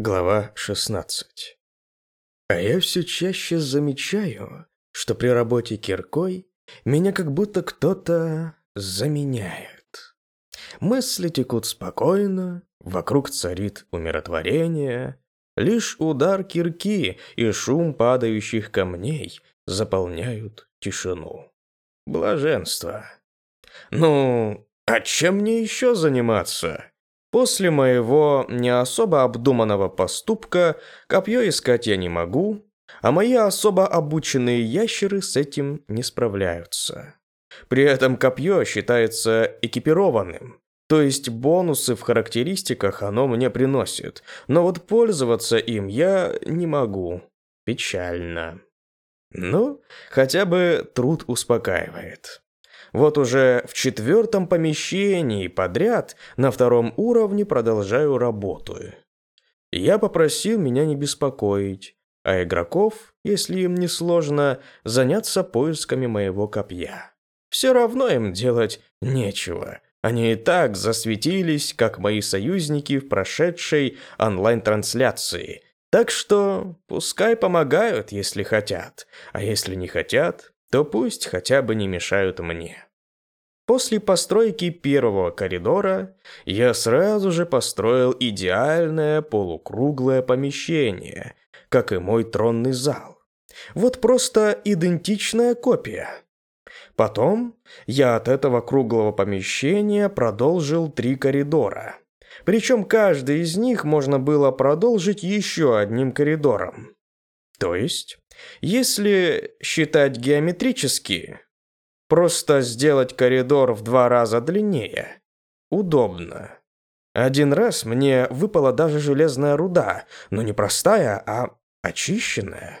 Глава 16. А я все чаще замечаю, что при работе киркой меня как будто кто-то заменяет. Мысли текут спокойно, вокруг царит умиротворение, лишь удар кирки и шум падающих камней заполняют тишину. Блаженство. Ну, а чем мне еще заниматься? После моего не особо обдуманного поступка копье искать я не могу, а мои особо обученные ящеры с этим не справляются. При этом копье считается экипированным, то есть бонусы в характеристиках оно мне приносит, но вот пользоваться им я не могу. Печально. Ну, хотя бы труд успокаивает. Вот уже в четвертом помещении подряд на втором уровне продолжаю работу. Я попросил меня не беспокоить, а игроков, если им не сложно, заняться поисками моего копья. Все равно им делать нечего. Они и так засветились, как мои союзники в прошедшей онлайн-трансляции. Так что пускай помогают, если хотят, а если не хотят, то пусть хотя бы не мешают мне. После постройки первого коридора я сразу же построил идеальное полукруглое помещение, как и мой тронный зал. Вот просто идентичная копия. Потом я от этого круглого помещения продолжил три коридора. Причем каждый из них можно было продолжить еще одним коридором. То есть если считать геометрически, просто сделать коридор в два раза длиннее. Удобно. Один раз мне выпала даже железная руда, но не простая, а очищенная.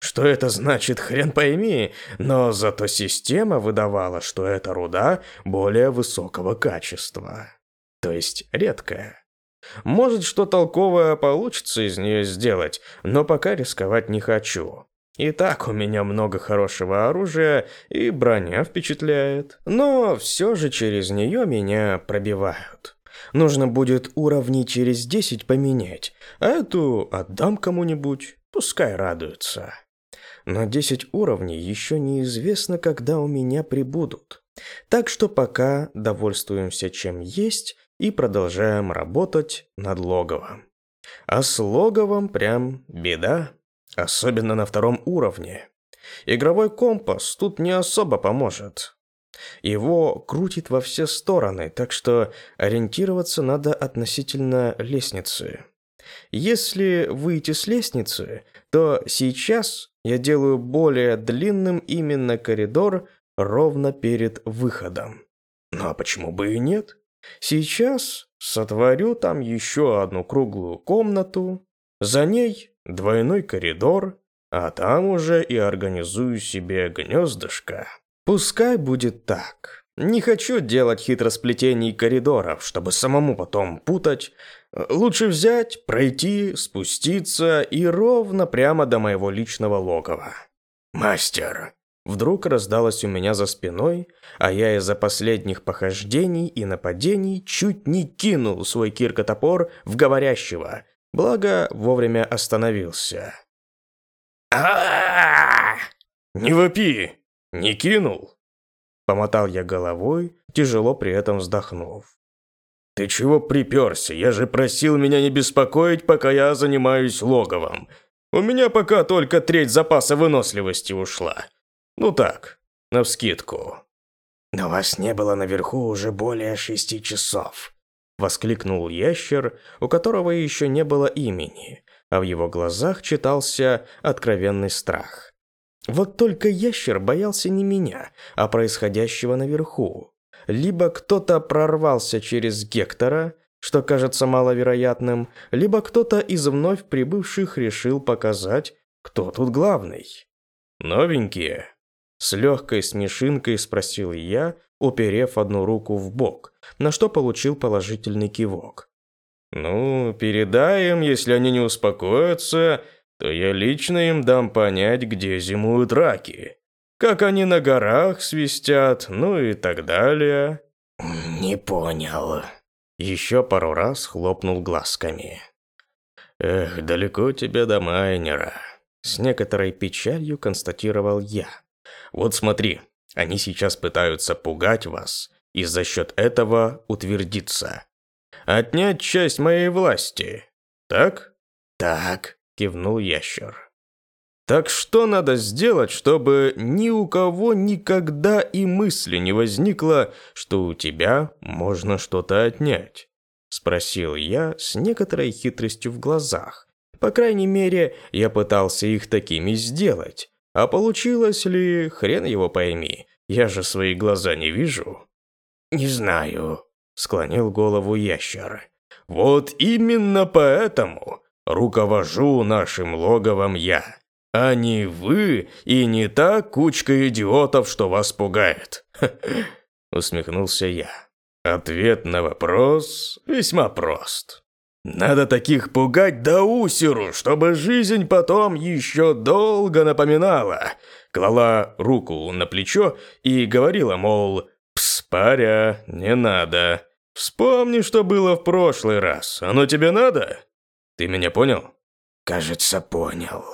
Что это значит, хрен пойми, но зато система выдавала, что эта руда более высокого качества. То есть редкая. Может, что толковое получится из нее сделать, но пока рисковать не хочу. И так у меня много хорошего оружия, и броня впечатляет. Но все же через нее меня пробивают. Нужно будет уровни через 10 поменять, а эту отдам кому-нибудь, пускай радуются. Но 10 уровней еще неизвестно, когда у меня прибудут. Так что пока довольствуемся чем есть и продолжаем работать над логовом. А с логовом прям беда, особенно на втором уровне. Игровой компас тут не особо поможет. Его крутит во все стороны, так что ориентироваться надо относительно лестницы. Если выйти с лестницы, то сейчас я делаю более длинным именно коридор ровно перед выходом. Ну а почему бы и нет? Сейчас сотворю там еще одну круглую комнату, за ней двойной коридор, а там уже и организую себе гнездышко. Пускай будет так. Не хочу делать хитросплетений коридоров, чтобы самому потом путать. Лучше взять, пройти, спуститься и ровно прямо до моего личного логова. «Мастер!» Вдруг раздалось у меня за спиной, а я из-за последних похождений и нападений чуть не кинул свой киркотопор в говорящего, благо вовремя остановился. а Не вопи! Не кинул!» Помотал я головой, тяжело при этом вздохнув. «Ты чего приперся? Я же просил меня не беспокоить, пока я занимаюсь логовом. У меня пока только треть запаса выносливости ушла. Ну так, навскидку. «Но вас не было наверху уже более шести часов», — воскликнул ящер, у которого еще не было имени, а в его глазах читался откровенный страх. Вот только ящер боялся не меня, а происходящего наверху. Либо кто-то прорвался через Гектора, что кажется маловероятным, либо кто-то из вновь прибывших решил показать, кто тут главный. «Новенькие», с легкой смешинкой спросил я, уперев одну руку в бок, на что получил положительный кивок. «Ну, передай им, если они не успокоятся, то я лично им дам понять, где зимуют раки. Как они на горах свистят, ну и так далее». «Не понял». Еще пару раз хлопнул глазками. «Эх, далеко тебе до майнера», — с некоторой печалью констатировал я. «Вот смотри, они сейчас пытаются пугать вас и за счет этого утвердиться. Отнять часть моей власти, так?» «Так», — кивнул ящер. Так что надо сделать, чтобы ни у кого никогда и мысли не возникло, что у тебя можно что-то отнять? Спросил я с некоторой хитростью в глазах. По крайней мере, я пытался их такими сделать. А получилось ли, хрен его пойми, я же свои глаза не вижу. «Не знаю», — склонил голову ящер. «Вот именно поэтому руковожу нашим логовом я а не вы и не та кучка идиотов, что вас пугает. Усмехнулся я. Ответ на вопрос весьма прост. Надо таких пугать до усеру, чтобы жизнь потом еще долго напоминала. Клала руку на плечо и говорила, мол, «Пс, паря, не надо. Вспомни, что было в прошлый раз. Оно тебе надо? Ты меня понял?» «Кажется, понял»,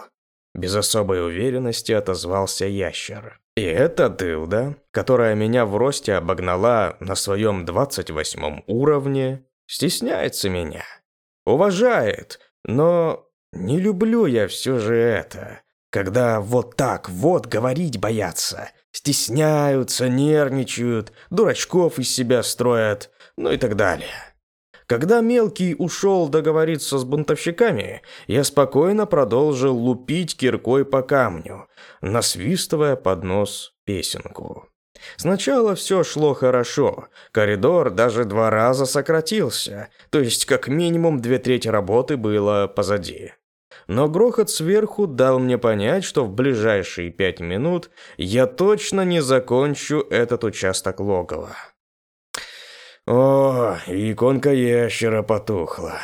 без особой уверенности отозвался ящер. И эта дылда, которая меня в росте обогнала на своем двадцать восьмом уровне, стесняется меня. Уважает, но не люблю я все же это. Когда вот так вот говорить боятся, стесняются, нервничают, дурачков из себя строят, ну и так далее. Когда мелкий ушел договориться с бунтовщиками, я спокойно продолжил лупить киркой по камню, насвистывая под нос песенку. Сначала все шло хорошо, коридор даже два раза сократился, то есть как минимум две трети работы было позади. Но грохот сверху дал мне понять, что в ближайшие пять минут я точно не закончу этот участок логова. О, иконка ящера потухла.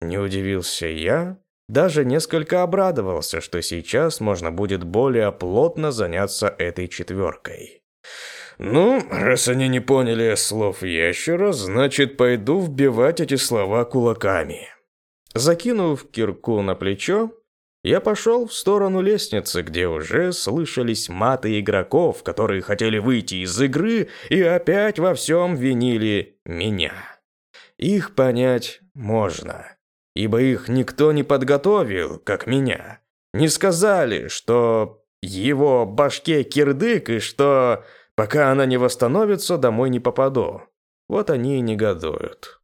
Не удивился я, даже несколько обрадовался, что сейчас можно будет более плотно заняться этой четверкой. Ну, раз они не поняли слов ящера, значит, пойду вбивать эти слова кулаками. Закинув кирку на плечо, я пошел в сторону лестницы, где уже слышались маты игроков, которые хотели выйти из игры и опять во всем винили меня. Их понять можно, ибо их никто не подготовил, как меня. Не сказали, что его башке кирдык и что пока она не восстановится, домой не попаду. Вот они и негодуют.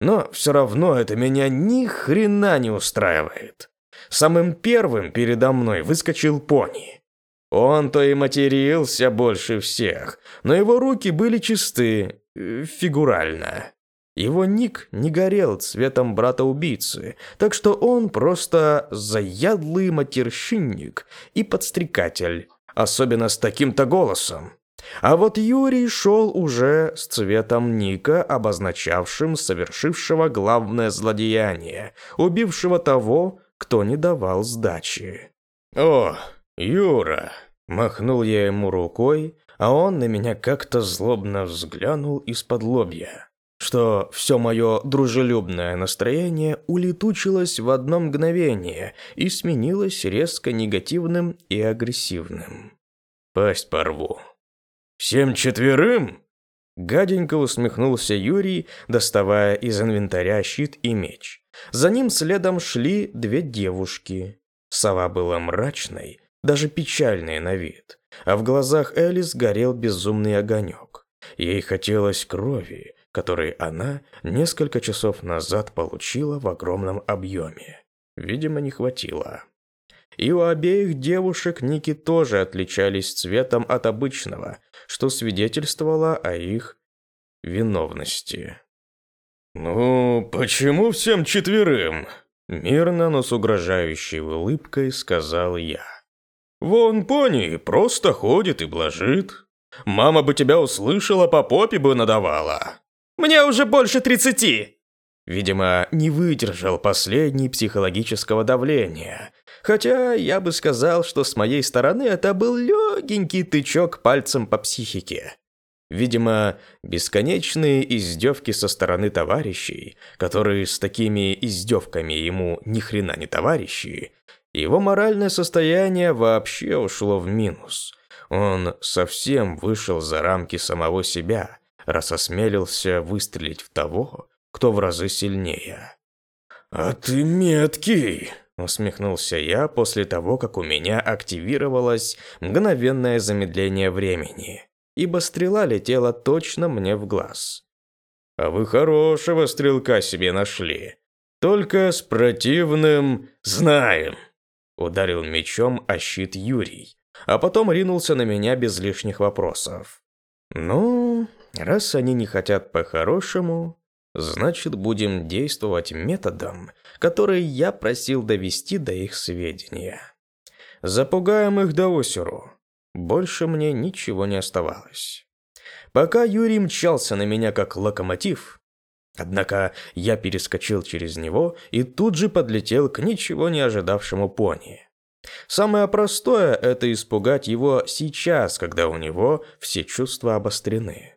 Но все равно это меня ни хрена не устраивает. Самым первым передо мной выскочил пони. Он-то и матерился больше всех, но его руки были чисты, э, фигурально. Его ник не горел цветом брата-убийцы, так что он просто заядлый матерщинник и подстрекатель, особенно с таким-то голосом. А вот Юрий шел уже с цветом ника, обозначавшим совершившего главное злодеяние, убившего того, кто не давал сдачи. «О, Юра!» Махнул я ему рукой, а он на меня как-то злобно взглянул из-под лобья, что все мое дружелюбное настроение улетучилось в одно мгновение и сменилось резко негативным и агрессивным. «Пасть порву». «Всем четверым?» Гаденько усмехнулся Юрий, доставая из инвентаря щит и меч. За ним следом шли две девушки. Сова была мрачной, даже печальной на вид, а в глазах Элис горел безумный огонек. Ей хотелось крови, которой она несколько часов назад получила в огромном объеме. Видимо, не хватило. И у обеих девушек ники тоже отличались цветом от обычного, что свидетельствовало о их виновности. «Ну, почему всем четверым?» Мирно, но с угрожающей улыбкой сказал я. «Вон пони просто ходит и блажит. Мама бы тебя услышала, по попе бы надавала». «Мне уже больше тридцати!» Видимо, не выдержал последней психологического давления. Хотя я бы сказал, что с моей стороны это был легенький тычок пальцем по психике. Видимо, бесконечные издевки со стороны товарищей, которые с такими издевками ему ни хрена не товарищи, его моральное состояние вообще ушло в минус. Он совсем вышел за рамки самого себя, раз осмелился выстрелить в того, кто в разы сильнее. «А ты меткий!» – усмехнулся я после того, как у меня активировалось мгновенное замедление времени ибо стрела летела точно мне в глаз. «А вы хорошего стрелка себе нашли. Только с противным знаем!» Ударил мечом о щит Юрий, а потом ринулся на меня без лишних вопросов. «Ну, раз они не хотят по-хорошему, значит, будем действовать методом, который я просил довести до их сведения. Запугаем их до осеру. Больше мне ничего не оставалось. Пока Юрий мчался на меня как локомотив, однако я перескочил через него и тут же подлетел к ничего не ожидавшему пони. Самое простое – это испугать его сейчас, когда у него все чувства обострены.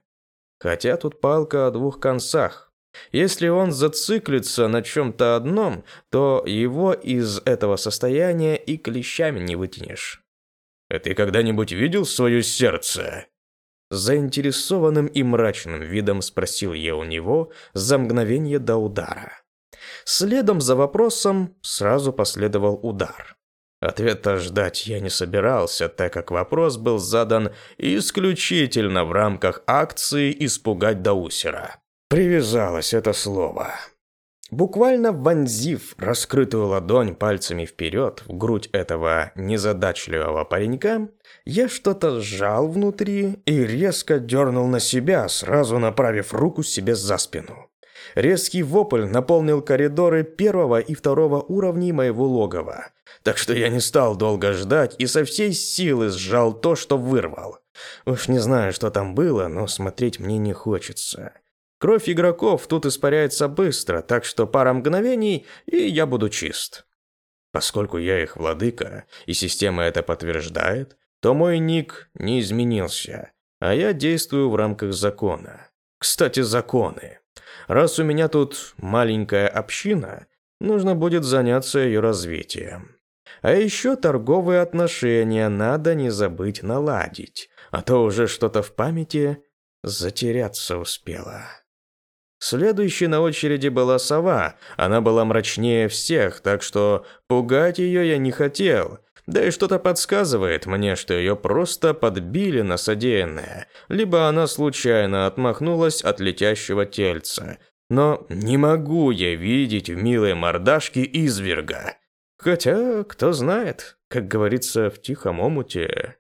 Хотя тут палка о двух концах. Если он зациклится на чем-то одном, то его из этого состояния и клещами не вытянешь. А ты когда-нибудь видел свое сердце?» Заинтересованным и мрачным видом спросил я у него за мгновение до удара. Следом за вопросом сразу последовал удар. Ответа ждать я не собирался, так как вопрос был задан исключительно в рамках акции «Испугать Даусера». Привязалось это слово. Буквально вонзив раскрытую ладонь пальцами вперед в грудь этого незадачливого паренька, я что-то сжал внутри и резко дернул на себя, сразу направив руку себе за спину. Резкий вопль наполнил коридоры первого и второго уровней моего логова, так что я не стал долго ждать и со всей силы сжал то, что вырвал. Уж не знаю, что там было, но смотреть мне не хочется. Кровь игроков тут испаряется быстро, так что пара мгновений, и я буду чист. Поскольку я их владыка, и система это подтверждает, то мой ник не изменился, а я действую в рамках закона. Кстати, законы. Раз у меня тут маленькая община, нужно будет заняться ее развитием. А еще торговые отношения надо не забыть наладить, а то уже что-то в памяти затеряться успело. Следующей на очереди была сова. Она была мрачнее всех, так что пугать ее я не хотел. Да и что-то подсказывает мне, что ее просто подбили на содеянное, либо она случайно отмахнулась от летящего тельца. Но не могу я видеть в милой мордашке изверга. Хотя, кто знает, как говорится в тихом омуте.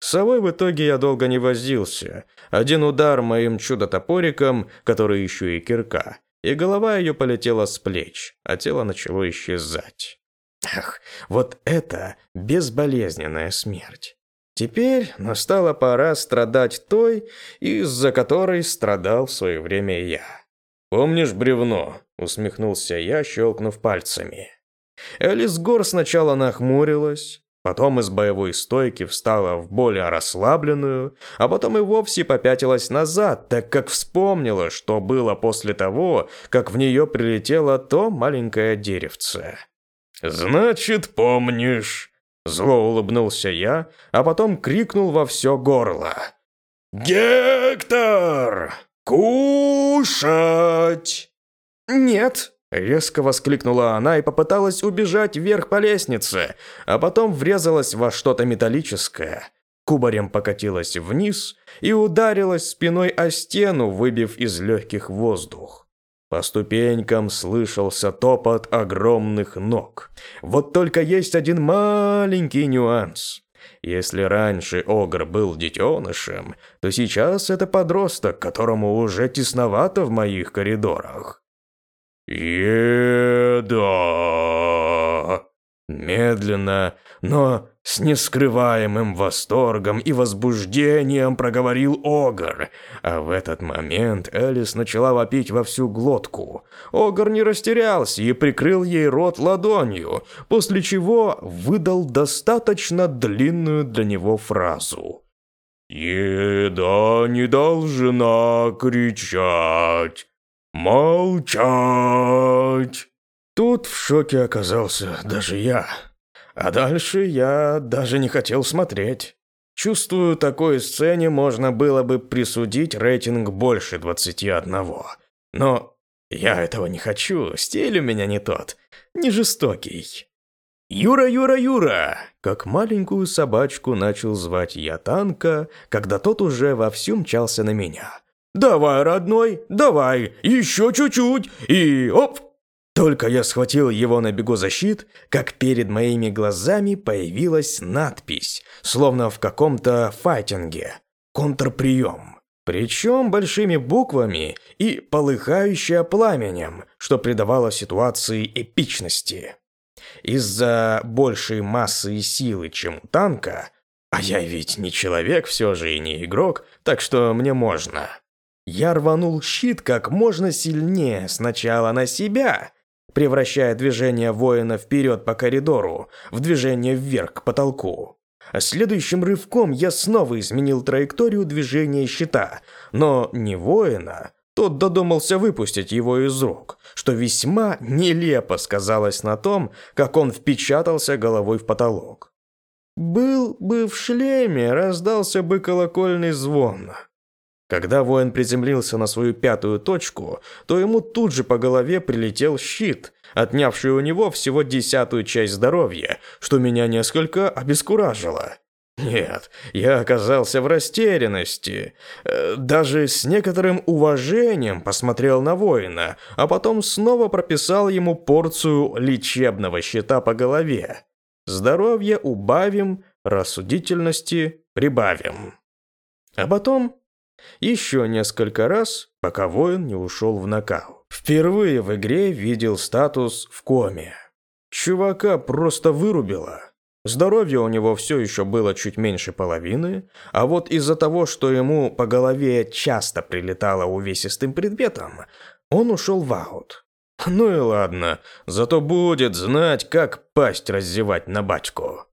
С совой в итоге я долго не возился. Один удар моим чудо-топориком, который еще и кирка, и голова ее полетела с плеч, а тело начало исчезать. Ах, вот это безболезненная смерть. Теперь настала пора страдать той, из-за которой страдал в свое время я. «Помнишь бревно?» — усмехнулся я, щелкнув пальцами. Элис Гор сначала нахмурилась, Потом из боевой стойки встала в более расслабленную, а потом и вовсе попятилась назад, так как вспомнила, что было после того, как в нее прилетело то маленькое деревце. «Значит, помнишь!» Зло улыбнулся я, а потом крикнул во все горло. «Гектор! Кушать!» «Нет!» Резко воскликнула она и попыталась убежать вверх по лестнице, а потом врезалась во что-то металлическое. Кубарем покатилась вниз и ударилась спиной о стену, выбив из легких воздух. По ступенькам слышался топот огромных ног. Вот только есть один маленький нюанс. Если раньше Огр был детенышем, то сейчас это подросток, которому уже тесновато в моих коридорах. «Еда!» Медленно, но с нескрываемым восторгом и возбуждением проговорил Огр. А в этот момент Элис начала вопить во всю глотку. Огр не растерялся и прикрыл ей рот ладонью, после чего выдал достаточно длинную для него фразу. Еда не должна кричать. Молчать. Тут в шоке оказался даже я. А дальше я даже не хотел смотреть. Чувствую, такой сцене можно было бы присудить рейтинг больше 21. Но я этого не хочу, стиль у меня не тот, не жестокий. «Юра, Юра, Юра!» Как маленькую собачку начал звать я танка, когда тот уже вовсю мчался на меня. «Давай, родной, давай, еще чуть-чуть, и оп!» Только я схватил его на бегу за щит, как перед моими глазами появилась надпись, словно в каком-то файтинге. Контрприем. Причем большими буквами и полыхающая пламенем, что придавало ситуации эпичности. Из-за большей массы и силы, чем у танка, а я ведь не человек все же и не игрок, так что мне можно. Я рванул щит как можно сильнее сначала на себя, превращая движение воина вперед по коридору в движение вверх к потолку. Следующим рывком я снова изменил траекторию движения щита, но не воина, тот додумался выпустить его из рук, что весьма нелепо сказалось на том, как он впечатался головой в потолок. Был бы в шлеме, раздался бы колокольный звон. Когда воин приземлился на свою пятую точку, то ему тут же по голове прилетел щит, отнявший у него всего десятую часть здоровья, что меня несколько обескуражило. Нет, я оказался в растерянности. Э, даже с некоторым уважением посмотрел на воина, а потом снова прописал ему порцию лечебного щита по голове. Здоровье убавим, рассудительности прибавим. А потом еще несколько раз, пока воин не ушел в нокаут. Впервые в игре видел статус в коме. Чувака просто вырубило. Здоровье у него все еще было чуть меньше половины, а вот из-за того, что ему по голове часто прилетало увесистым предметом, он ушел в аут. Ну и ладно, зато будет знать, как пасть раззевать на батьку.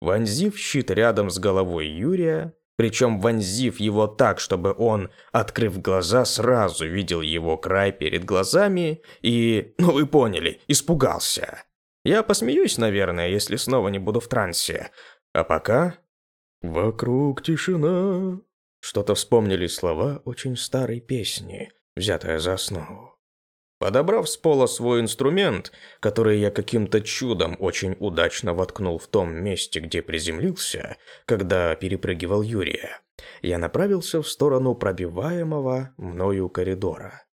Вонзив щит рядом с головой Юрия, причем вонзив его так, чтобы он, открыв глаза, сразу видел его край перед глазами и, ну вы поняли, испугался. Я посмеюсь, наверное, если снова не буду в трансе. А пока... Вокруг тишина. Что-то вспомнили слова очень старой песни, взятая за основу. Подобрав с пола свой инструмент, который я каким-то чудом очень удачно воткнул в том месте, где приземлился, когда перепрыгивал Юрия, я направился в сторону пробиваемого мною коридора.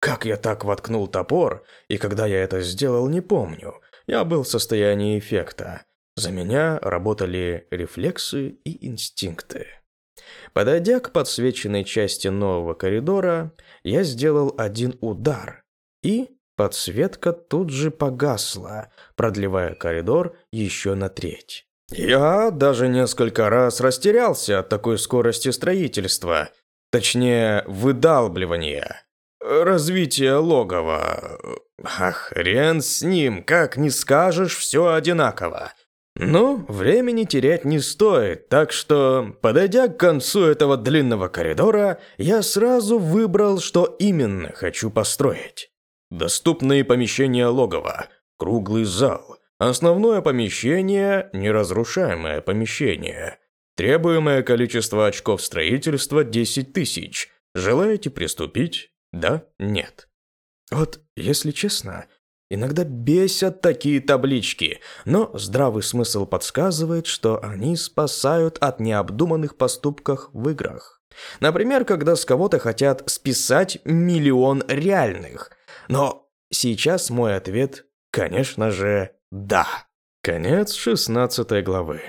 Как я так воткнул топор, и когда я это сделал, не помню, я был в состоянии эффекта. За меня работали рефлексы и инстинкты. Подойдя к подсвеченной части нового коридора, я сделал один удар, и подсветка тут же погасла, продлевая коридор еще на треть. Я даже несколько раз растерялся от такой скорости строительства, точнее, выдалбливания. Развитие логова. Ах, хрен с ним, как не скажешь, все одинаково. Ну, времени терять не стоит, так что, подойдя к концу этого длинного коридора, я сразу выбрал, что именно хочу построить. Доступные помещения логова, круглый зал, основное помещение, неразрушаемое помещение. Требуемое количество очков строительства 10 тысяч. Желаете приступить? Да? Нет? Вот, если честно, иногда бесят такие таблички, но здравый смысл подсказывает, что они спасают от необдуманных поступков в играх. Например, когда с кого-то хотят списать миллион реальных. Но сейчас мой ответ, конечно же, да. Конец 16 главы.